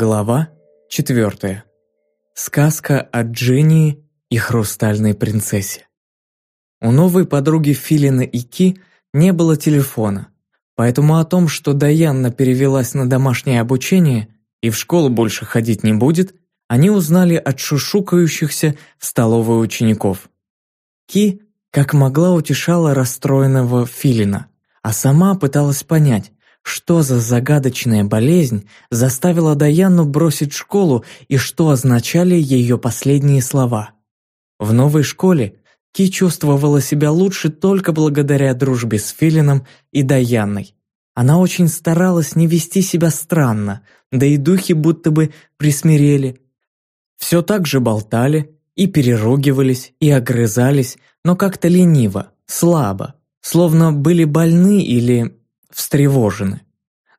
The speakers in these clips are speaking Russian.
Глава 4. Сказка о Дженни и хрустальной принцессе. У новой подруги Филина и Ки не было телефона, поэтому о том, что Даянна перевелась на домашнее обучение и в школу больше ходить не будет, они узнали от шушукающихся в столовой учеников. Ки, как могла, утешала расстроенного Филина, а сама пыталась понять, что за загадочная болезнь заставила Даяну бросить школу и что означали ее последние слова? В новой школе Ки чувствовала себя лучше только благодаря дружбе с Филином и Даяной. Она очень старалась не вести себя странно, да и духи будто бы присмирели. Все так же болтали и переругивались, и огрызались, но как-то лениво, слабо, словно были больны или встревожены.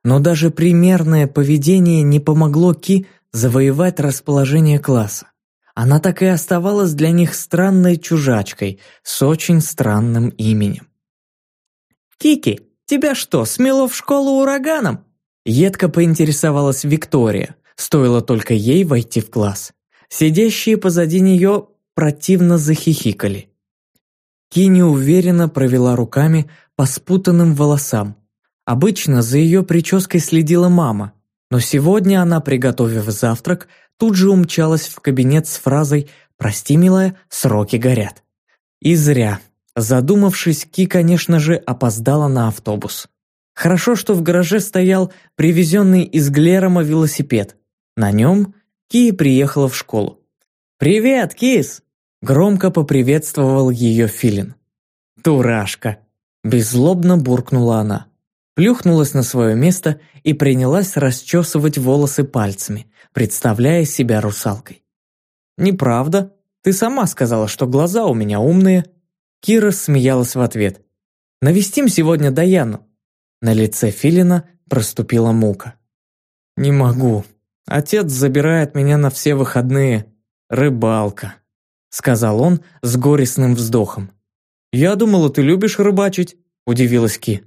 Но даже примерное поведение не помогло Ки завоевать расположение класса. Она так и оставалась для них странной чужачкой с очень странным именем. «Кики, тебя что, смело в школу ураганом?» Едко поинтересовалась Виктория, стоило только ей войти в класс. Сидящие позади нее противно захихикали. Ки неуверенно провела руками по спутанным волосам, Обычно за ее прической следила мама, но сегодня она, приготовив завтрак, тут же умчалась в кабинет с фразой «Прости, милая, сроки горят». И зря. Задумавшись, Ки, конечно же, опоздала на автобус. Хорошо, что в гараже стоял привезенный из Глерома велосипед. На нем Ки приехала в школу. «Привет, Кис!» Громко поприветствовал ее Филин. «Дурашка!» Беззлобно буркнула она плюхнулась на свое место и принялась расчесывать волосы пальцами, представляя себя русалкой. «Неправда. Ты сама сказала, что глаза у меня умные». Кира смеялась в ответ. «Навестим сегодня Даяну». На лице Филина проступила мука. «Не могу. Отец забирает меня на все выходные. Рыбалка», — сказал он с горестным вздохом. «Я думала, ты любишь рыбачить», — удивилась Ки.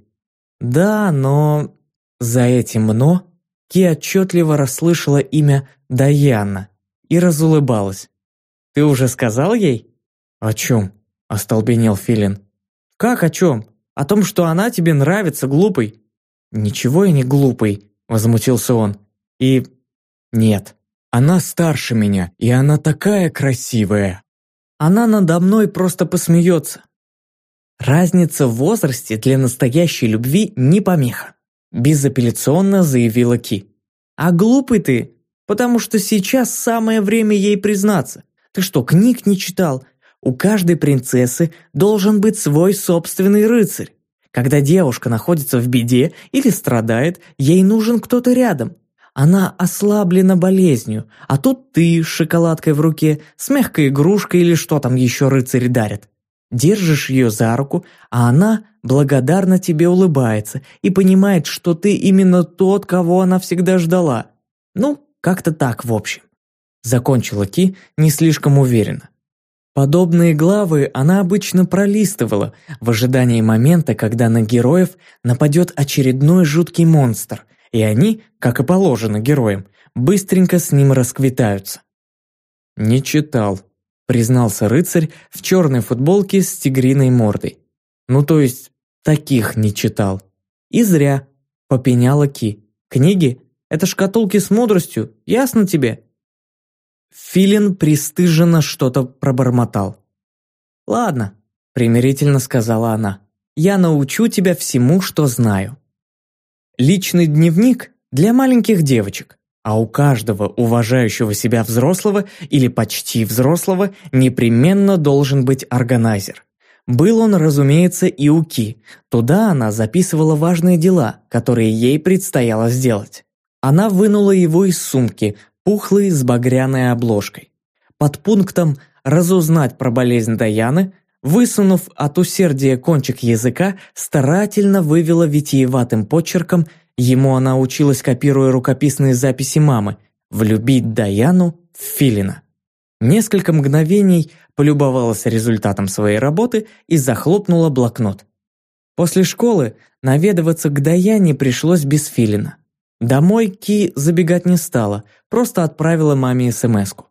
Да, но... За этим «но» Ки отчетливо расслышала имя Даяна и разулыбалась. «Ты уже сказал ей?» «О чем?» – остолбенел Филин. «Как о чем? О том, что она тебе нравится, глупый?» «Ничего я не глупый», – возмутился он. «И... нет, она старше меня, и она такая красивая». «Она надо мной просто посмеется. Разница в возрасте для настоящей любви не помеха, безапелляционно заявила Ки. А глупый ты, потому что сейчас самое время ей признаться. Ты что, книг не читал? У каждой принцессы должен быть свой собственный рыцарь. Когда девушка находится в беде или страдает, ей нужен кто-то рядом. Она ослаблена болезнью, а тут ты с шоколадкой в руке, с мягкой игрушкой или что там еще рыцари дарят. Держишь ее за руку, а она благодарно тебе улыбается и понимает, что ты именно тот, кого она всегда ждала. Ну, как-то так, в общем. Закончила Ки не слишком уверенно. Подобные главы она обычно пролистывала в ожидании момента, когда на героев нападет очередной жуткий монстр, и они, как и положено героям, быстренько с ним расквитаются. «Не читал», признался рыцарь в черной футболке с тигриной мордой. Ну то есть, таких не читал. И зря, попеняла Ки. Книги – это шкатулки с мудростью, ясно тебе? Филин пристыженно что-то пробормотал. «Ладно», – примирительно сказала она, – «я научу тебя всему, что знаю». Личный дневник для маленьких девочек а у каждого уважающего себя взрослого или почти взрослого непременно должен быть органайзер. Был он, разумеется, и у Ки. Туда она записывала важные дела, которые ей предстояло сделать. Она вынула его из сумки, пухлой с багряной обложкой. Под пунктом «Разузнать про болезнь Даяны» высунув от усердия кончик языка, старательно вывела витиеватым почерком Ему она училась, копируя рукописные записи мамы, влюбить Даяну в Филина. Несколько мгновений полюбовалась результатом своей работы и захлопнула блокнот. После школы наведываться к Даяне пришлось без Филина. Домой Ки забегать не стала, просто отправила маме СМС-ку.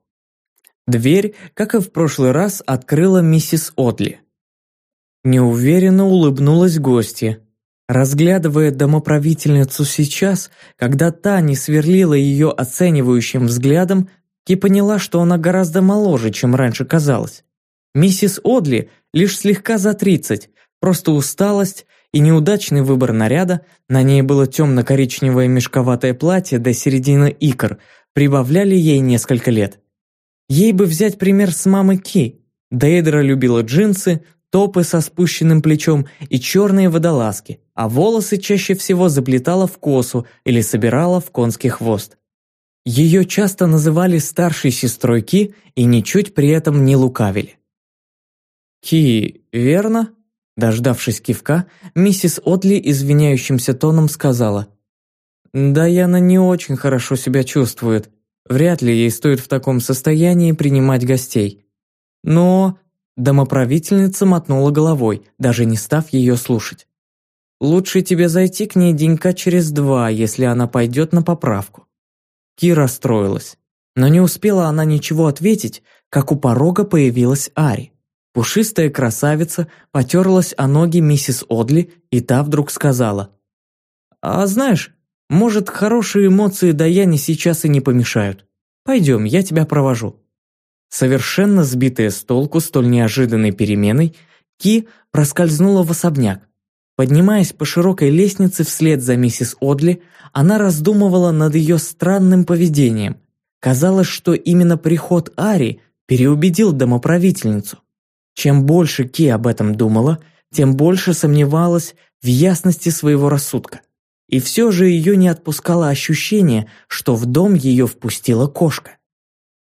Дверь, как и в прошлый раз, открыла миссис Отли. Неуверенно улыбнулась гостья. Разглядывая домоправительницу сейчас, когда та не сверлила ее оценивающим взглядом, Ки поняла, что она гораздо моложе, чем раньше казалось. Миссис Одли лишь слегка за тридцать, просто усталость и неудачный выбор наряда, на ней было темно-коричневое мешковатое платье до середины икр, прибавляли ей несколько лет. Ей бы взять пример с мамы Ки. Дейдра любила джинсы, топы со спущенным плечом и черные водолазки, а волосы чаще всего заплетала в косу или собирала в конский хвост. Ее часто называли старшей сестрой Ки и ничуть при этом не лукавили. «Ки, верно?» Дождавшись кивка, миссис Отли извиняющимся тоном сказала. «Даяна не очень хорошо себя чувствует. Вряд ли ей стоит в таком состоянии принимать гостей. Но...» Домоправительница мотнула головой, даже не став ее слушать. «Лучше тебе зайти к ней денька через два, если она пойдет на поправку». Ки расстроилась. Но не успела она ничего ответить, как у порога появилась Ари. Пушистая красавица потерлась о ноги миссис Одли, и та вдруг сказала. «А знаешь, может, хорошие эмоции Даяне сейчас и не помешают. Пойдем, я тебя провожу». Совершенно сбитая с толку столь неожиданной переменой, Ки проскользнула в особняк. Поднимаясь по широкой лестнице вслед за миссис Одли, она раздумывала над ее странным поведением. Казалось, что именно приход Ари переубедил домоправительницу. Чем больше Ки об этом думала, тем больше сомневалась в ясности своего рассудка. И все же ее не отпускало ощущение, что в дом ее впустила кошка.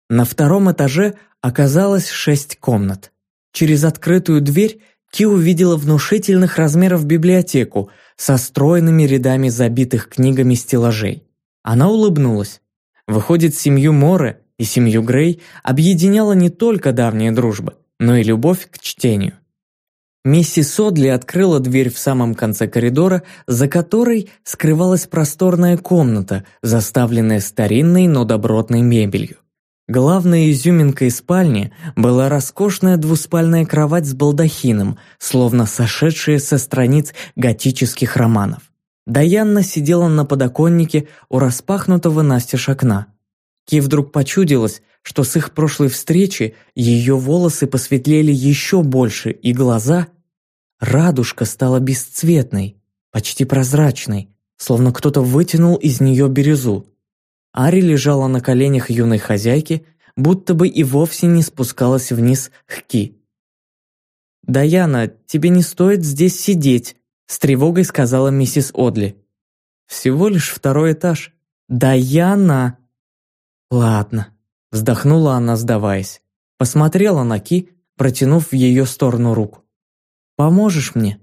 На втором этаже оказалось шесть комнат. Через открытую дверь Ки увидела внушительных размеров библиотеку со стройными рядами забитых книгами стеллажей. Она улыбнулась. Выходит, семью Море и семью Грей объединяла не только давняя дружба – но и любовь к чтению. Миссис Содли открыла дверь в самом конце коридора, за которой скрывалась просторная комната, заставленная старинной, но добротной мебелью. Главной изюминкой спальни была роскошная двуспальная кровать с балдахином, словно сошедшая со страниц готических романов. Даянна сидела на подоконнике у распахнутого настежь окна. Ки вдруг почудилось, что с их прошлой встречи ее волосы посветлели еще больше, и глаза... Радужка стала бесцветной, почти прозрачной, словно кто-то вытянул из нее бирюзу. Ари лежала на коленях юной хозяйки, будто бы и вовсе не спускалась вниз к Ки. «Даяна, тебе не стоит здесь сидеть», — с тревогой сказала миссис Одли. «Всего лишь второй этаж». «Даяна!» «Ладно», – вздохнула она, сдаваясь. Посмотрела на Ки, протянув в ее сторону руку. «Поможешь мне?»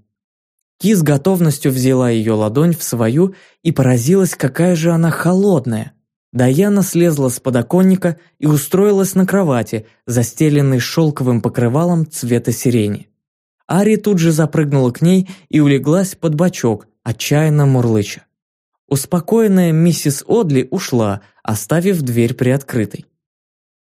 Ки с готовностью взяла ее ладонь в свою и поразилась, какая же она холодная. Даяна слезла с подоконника и устроилась на кровати, застеленной шелковым покрывалом цвета сирени. Ари тут же запрыгнула к ней и улеглась под бочок, отчаянно мурлыча. Успокоенная миссис Одли ушла, оставив дверь приоткрытой.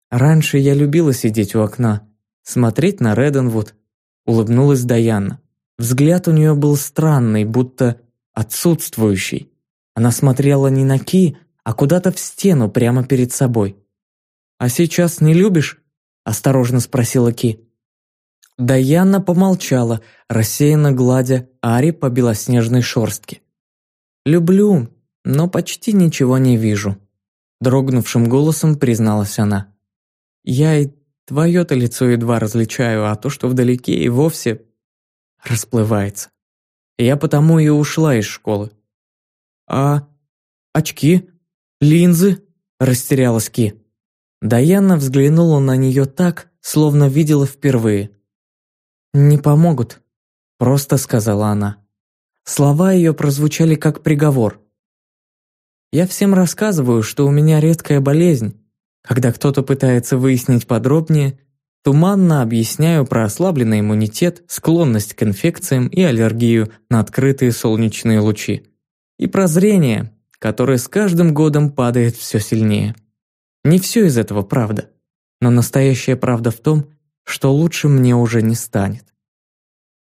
«Раньше я любила сидеть у окна, смотреть на Реденвуд», — улыбнулась Даяна. Взгляд у нее был странный, будто отсутствующий. Она смотрела не на Ки, а куда-то в стену прямо перед собой. «А сейчас не любишь?» – осторожно спросила Ки. Даяна помолчала, рассеянно гладя Ари по белоснежной шорстке. «Люблю, но почти ничего не вижу», – дрогнувшим голосом призналась она. «Я и твое-то лицо едва различаю, а то, что вдалеке, и вовсе расплывается. Я потому и ушла из школы». «А очки? Линзы?» – растерялась Ки. Даяна взглянула на нее так, словно видела впервые. «Не помогут», – просто сказала она. Слова ее прозвучали как приговор. «Я всем рассказываю, что у меня редкая болезнь. Когда кто-то пытается выяснить подробнее, туманно объясняю про ослабленный иммунитет, склонность к инфекциям и аллергию на открытые солнечные лучи. И про которое с каждым годом падает все сильнее. Не все из этого правда, но настоящая правда в том, что лучше мне уже не станет.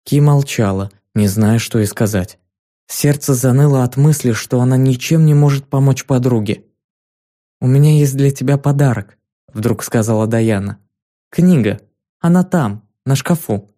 Ки молчала, не зная, что и сказать. Сердце заныло от мысли, что она ничем не может помочь подруге. «У меня есть для тебя подарок», — вдруг сказала Даяна. «Книга. Она там, на шкафу».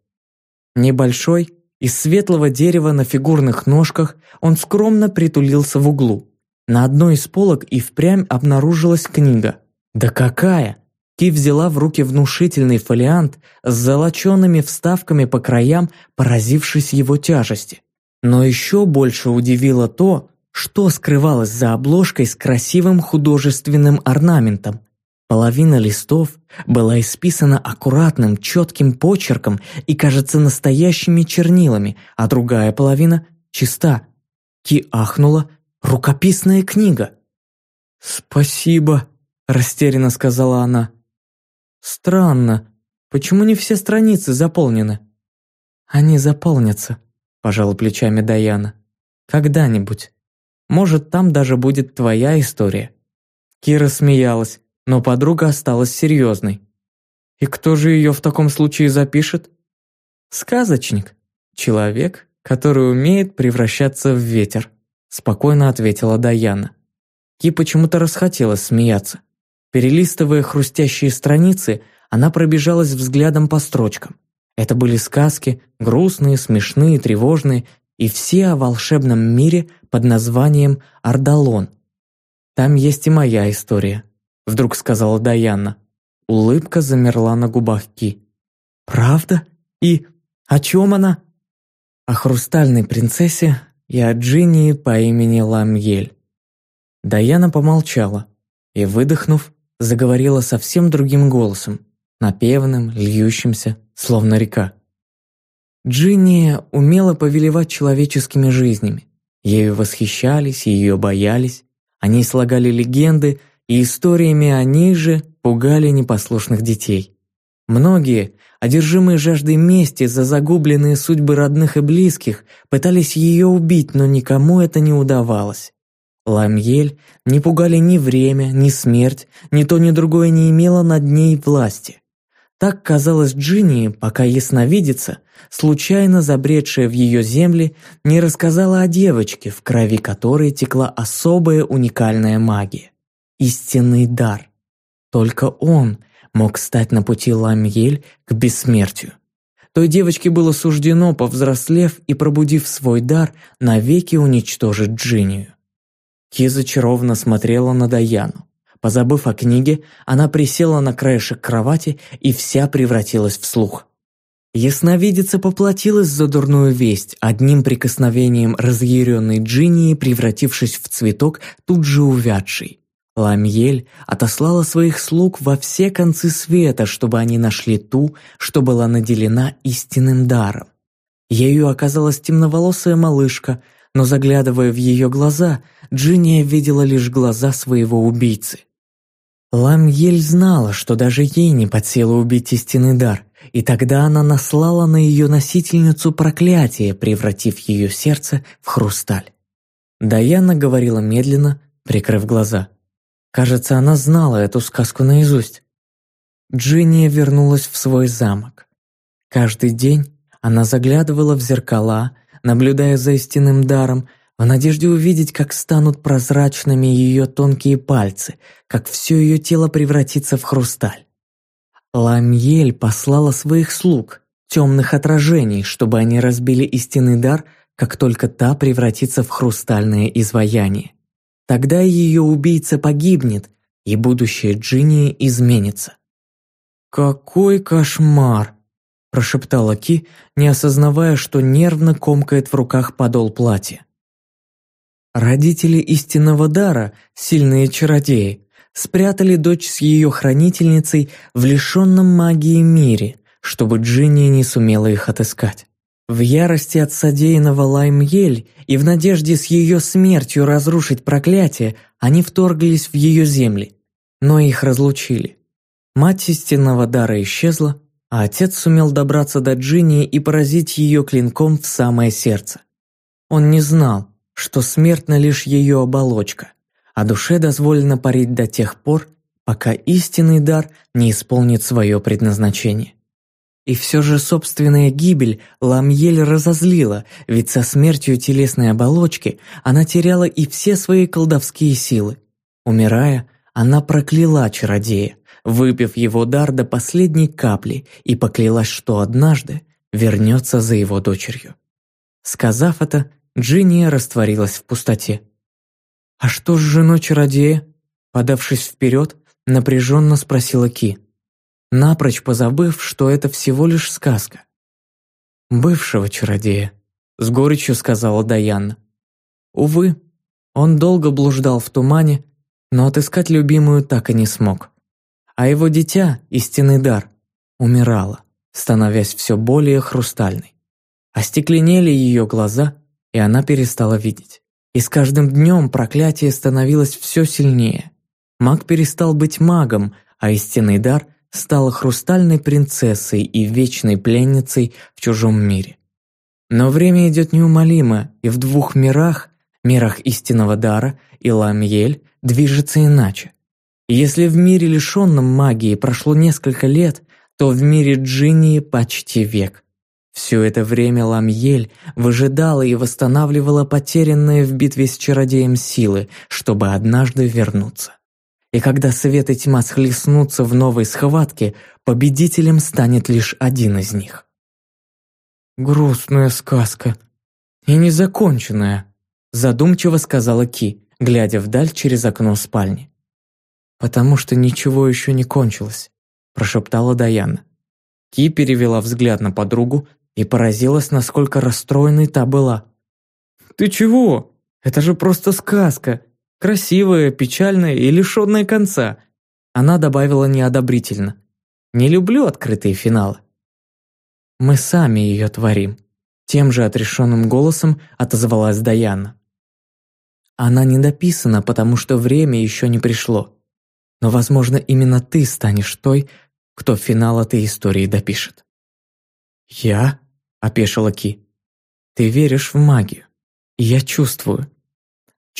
Небольшой, из светлого дерева на фигурных ножках, он скромно притулился в углу. На одной из полок и впрямь обнаружилась книга. Да какая! Ки взяла в руки внушительный фолиант с золочеными вставками по краям, поразившись его тяжести. Но еще больше удивило то, что скрывалось за обложкой с красивым художественным орнаментом. Половина листов была исписана аккуратным, четким почерком и, кажется, настоящими чернилами, а другая половина чиста. Ки ахнула «Рукописная книга!» «Спасибо», – растерянно сказала она. «Странно. Почему не все страницы заполнены?» «Они заполнятся», – пожала плечами Даяна. «Когда-нибудь. Может, там даже будет твоя история». Кира смеялась, но подруга осталась серьезной. «И кто же ее в таком случае запишет?» «Сказочник. Человек, который умеет превращаться в ветер», – спокойно ответила Даяна. Ки почему-то расхотелось смеяться. Перелистывая хрустящие страницы, она пробежалась взглядом по строчкам. Это были сказки, грустные, смешные, тревожные, и все о волшебном мире под названием Ардалон. «Там есть и моя история», — вдруг сказала Даяна. Улыбка замерла на губах Ки. «Правда? И о чем она?» «О хрустальной принцессе и о Джинни по имени Ламьель». Даяна помолчала и, выдохнув, заговорила совсем другим голосом, напевным, льющимся, словно река. Джинния умела повелевать человеческими жизнями. Ею восхищались ее боялись. Они слагали легенды, и историями о ней же пугали непослушных детей. Многие, одержимые жаждой мести за загубленные судьбы родных и близких, пытались ее убить, но никому это не удавалось. Ламьель не пугали ни время, ни смерть, ни то, ни другое не имело над ней власти. Так казалось Джинни, пока ясновидица, случайно забредшая в ее земли, не рассказала о девочке, в крови которой текла особая уникальная магия – истинный дар. Только он мог стать на пути Ламьель к бессмертию. Той девочке было суждено, повзрослев и пробудив свой дар, навеки уничтожить Джиннию. Ки зачарованно смотрела на Даяну. Позабыв о книге, она присела на краешек кровати и вся превратилась в слух. Ясновидица поплатилась за дурную весть, одним прикосновением разъяренной Джинни, превратившись в цветок, тут же увядший. Ламьель отослала своих слуг во все концы света, чтобы они нашли ту, что была наделена истинным даром. Ею оказалась темноволосая малышка, но заглядывая в ее глаза, Джинния видела лишь глаза своего убийцы. Ламьель знала, что даже ей не под силу убить истинный дар, и тогда она наслала на ее носительницу проклятие, превратив ее сердце в хрусталь. Даяна говорила медленно, прикрыв глаза. Кажется, она знала эту сказку наизусть. Джинния вернулась в свой замок. Каждый день она заглядывала в зеркала, наблюдая за истинным даром, в надежде увидеть, как станут прозрачными ее тонкие пальцы, как все ее тело превратится в хрусталь. Ламьель послала своих слуг, темных отражений, чтобы они разбили истинный дар, как только та превратится в хрустальное изваяние. Тогда ее убийца погибнет, и будущее Джинни изменится. «Какой кошмар!» – прошептала Ки, не осознавая, что нервно комкает в руках подол платья. Родители истинного дара, сильные чародеи, спрятали дочь с ее хранительницей в лишенном магии мире, чтобы Джинни не сумела их отыскать. В ярости от содеянного Лаймьель и в надежде с ее смертью разрушить проклятие, они вторглись в ее земли, но их разлучили. Мать истинного дара исчезла, а отец сумел добраться до Джинни и поразить ее клинком в самое сердце. Он не знал, что смертна лишь ее оболочка, а душе дозволено парить до тех пор, пока истинный дар не исполнит свое предназначение. И все же собственная гибель Ламьель разозлила, ведь со смертью телесной оболочки она теряла и все свои колдовские силы. Умирая, она прокляла чародея, выпив его дар до последней капли и поклялась, что однажды вернется за его дочерью. Сказав это, Джинния растворилась в пустоте. «А что с женой чародея?» Подавшись вперед, напряженно спросила Ки, напрочь позабыв, что это всего лишь сказка. «Бывшего чародея», — с горечью сказала Даяна. Увы, он долго блуждал в тумане, но отыскать любимую так и не смог. А его дитя, истинный дар, умирало, становясь все более хрустальной. Остекленели ее глаза, и она перестала видеть. И с каждым днем проклятие становилось все сильнее. Маг перестал быть магом, а истинный дар стал хрустальной принцессой и вечной пленницей в чужом мире. Но время идет неумолимо, и в двух мирах, мирах истинного дара и Ламьель, движется иначе. Если в мире, лишенном магии, прошло несколько лет, то в мире Джинни почти век. Все это время Ламьель выжидала и восстанавливала потерянные в битве с чародеем силы, чтобы однажды вернуться. И когда свет и тьма схлестнутся в новой схватке, победителем станет лишь один из них. «Грустная сказка. И незаконченная», задумчиво сказала Ки, глядя вдаль через окно спальни. «Потому что ничего еще не кончилось», прошептала Даяна. Ки перевела взгляд на подругу, и поразилась, насколько расстроенной та была. «Ты чего? Это же просто сказка. Красивая, печальная и лишенная конца». Она добавила неодобрительно. «Не люблю открытые финалы». «Мы сами ее творим», – тем же отрешенным голосом отозвалась Даяна. «Она не дописана, потому что время еще не пришло. Но, возможно, именно ты станешь той, кто финал этой истории допишет». «Я?» – опешила Ки. «Ты веришь в магию. Я чувствую.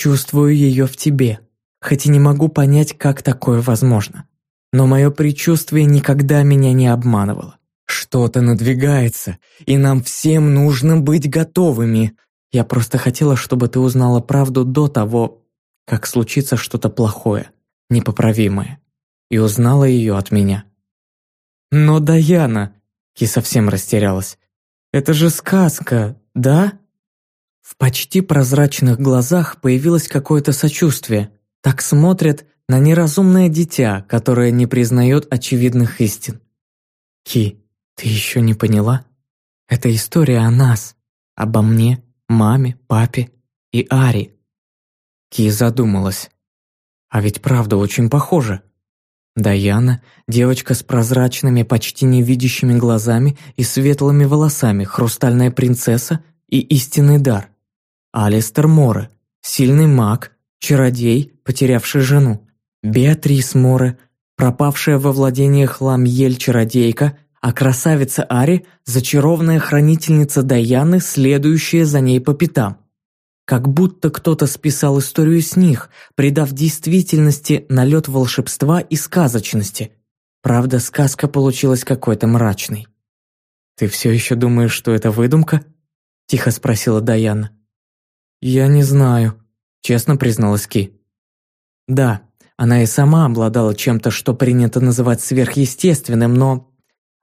Чувствую ее в тебе, хоть и не могу понять, как такое возможно. Но мое предчувствие никогда меня не обманывало. Что-то надвигается, и нам всем нужно быть готовыми. Я просто хотела, чтобы ты узнала правду до того, как случится что-то плохое, непоправимое, и узнала ее от меня. Но Даяна, Ки совсем растерялась. «Это же сказка, да?» В почти прозрачных глазах появилось какое-то сочувствие. Так смотрят на неразумное дитя, которое не признает очевидных истин. «Ки, ты еще не поняла? Это история о нас, обо мне, маме, папе и Ари». Ки задумалась. А ведь правда очень похоже. Даяна – девочка с прозрачными, почти невидящими глазами и светлыми волосами, хрустальная принцесса и истинный дар. Алистер Море – сильный маг, чародей, потерявший жену. Беатрис Море – пропавшая во владениях Ламьель чародейка, а красавица Ари – зачарованная хранительница Даяны, следующая за ней по пятам. Как будто кто-то списал историю с них, придав действительности налет волшебства и сказочности. Правда, сказка получилась какой-то мрачной. «Ты все еще думаешь, что это выдумка?» – тихо спросила Даяна. «Я не знаю», – честно призналась Ки. «Да, она и сама обладала чем-то, что принято называть сверхъестественным, но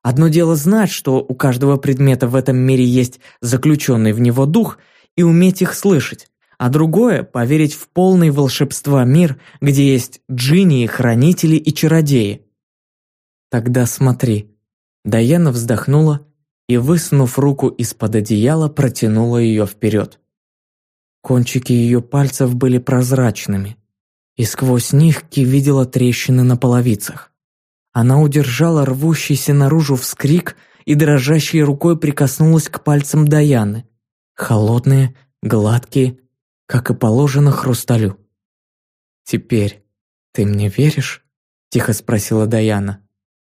Одно дело знать, что у каждого предмета в этом мире есть заключенный в него дух, и уметь их слышать, а другое – поверить в полный волшебства мир, где есть джинни, хранители и чародеи. Тогда смотри. Даяна вздохнула и, высунув руку из-под одеяла, протянула ее вперед. Кончики ее пальцев были прозрачными, и сквозь них Ки видела трещины на половицах. Она удержала рвущийся наружу вскрик и дрожащей рукой прикоснулась к пальцам Даяны – холодные, гладкие, как и положено хрусталю. «Теперь ты мне веришь?» – тихо спросила Даяна.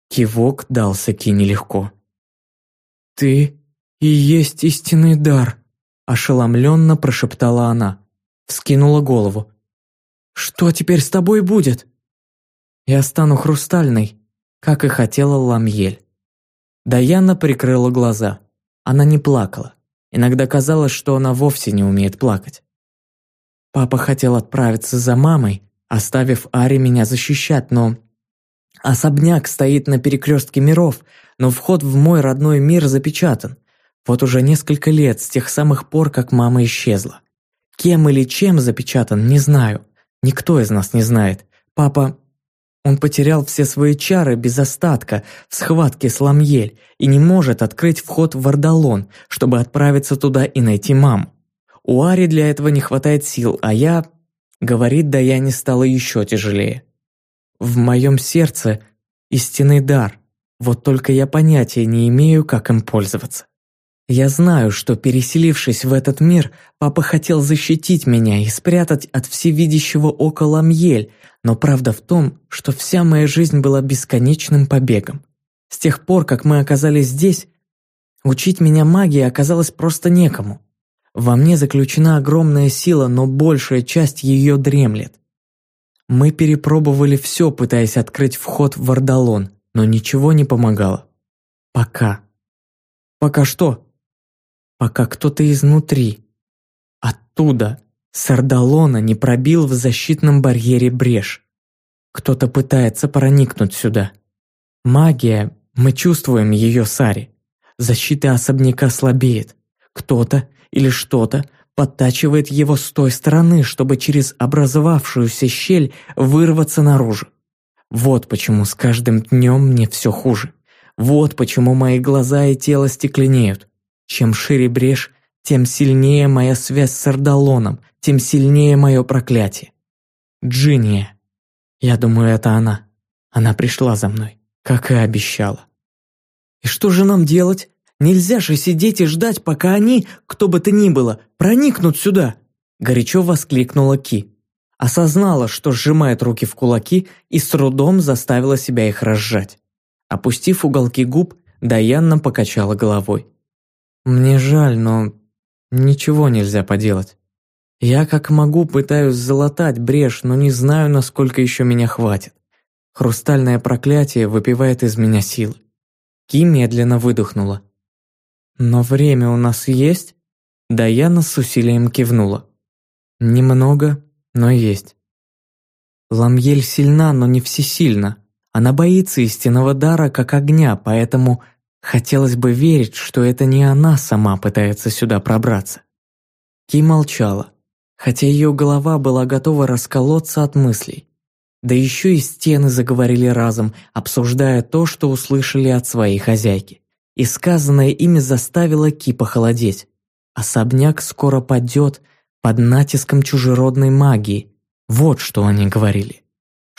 Кивок дался Ки нелегко. «Ты и есть истинный дар», – ошеломленно прошептала она. вскинула голову. «Что теперь с тобой будет?» «Я стану хрустальной, как и хотела Ламьель». Даяна прикрыла глаза. Она не плакала. Иногда казалось, что она вовсе не умеет плакать. Папа хотел отправиться за мамой, оставив Ари меня защищать, но... Особняк стоит на перекрестке миров, но вход в мой родной мир запечатан. Вот уже несколько лет с тех самых пор, как мама исчезла. Кем или чем запечатан, не знаю. Никто из нас не знает. Папа... Он потерял все свои чары без остатка в схватке с Ламьель и не может открыть вход в Вардалон, чтобы отправиться туда и найти маму. У Ари для этого не хватает сил, а я... Говорит, да я не стало еще тяжелее. В моем сердце истинный дар, вот только я понятия не имею, как им пользоваться. Я знаю, что, переселившись в этот мир, папа хотел защитить меня и спрятать от всевидящего ока Ламьель, но правда в том, что вся моя жизнь была бесконечным побегом. С тех пор, как мы оказались здесь, учить меня магии оказалось просто некому. Во мне заключена огромная сила, но большая часть ее дремлет. Мы перепробовали все, пытаясь открыть вход в Вардалон, но ничего не помогало. Пока. Пока что? Пока кто-то изнутри, оттуда, с не пробил в защитном барьере брешь. Кто-то пытается проникнуть сюда. Магия, мы чувствуем ее Сари. Защита особняка слабеет. Кто-то или что-то подтачивает его с той стороны, чтобы через образовавшуюся щель вырваться наружу. Вот почему с каждым днем мне все хуже. Вот почему мои глаза и тело стекленеют. Чем шире брешь, тем сильнее моя связь с Ардалоном, тем сильнее мое проклятие. Джиния. Я думаю, это она. Она пришла за мной, как и обещала. И что же нам делать? Нельзя же сидеть и ждать, пока они, кто бы то ни было, проникнут сюда!» Горячо воскликнула Ки. Осознала, что сжимает руки в кулаки и с трудом заставила себя их разжать. Опустив уголки губ, Даянна покачала головой. Мне жаль, но ничего нельзя поделать. Я как могу пытаюсь залатать брешь, но не знаю, насколько еще меня хватит. Хрустальное проклятие выпивает из меня силы. Ки медленно выдохнула. «Но время у нас есть?» Даяна с усилием кивнула. «Немного, но есть». Ламьель сильна, но не всесильна. Она боится истинного дара, как огня, поэтому Хотелось бы верить, что это не она сама пытается сюда пробраться. Ки молчала, хотя ее голова была готова расколоться от мыслей. Да еще и стены заговорили разом, обсуждая то, что услышали от своей хозяйки. И сказанное ими заставило Ки похолодеть. Особняк скоро падет под натиском чужеродной магии. Вот что они говорили.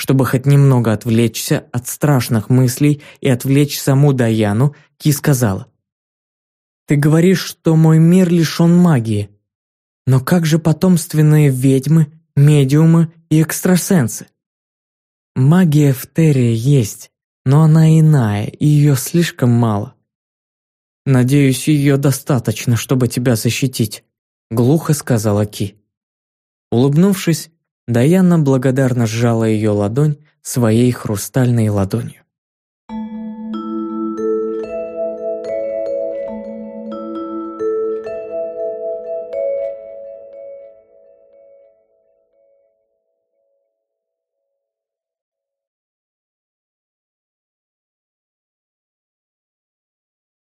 Чтобы хоть немного отвлечься от страшных мыслей и отвлечь саму Даяну, Ки сказала. «Ты говоришь, что мой мир лишен магии. Но как же потомственные ведьмы, медиумы и экстрасенсы? Магия в Терре есть, но она иная, и ее слишком мало. Надеюсь, ее достаточно, чтобы тебя защитить», — глухо сказала Ки. Улыбнувшись, Даяна благодарно сжала ее ладонь своей хрустальной ладонью.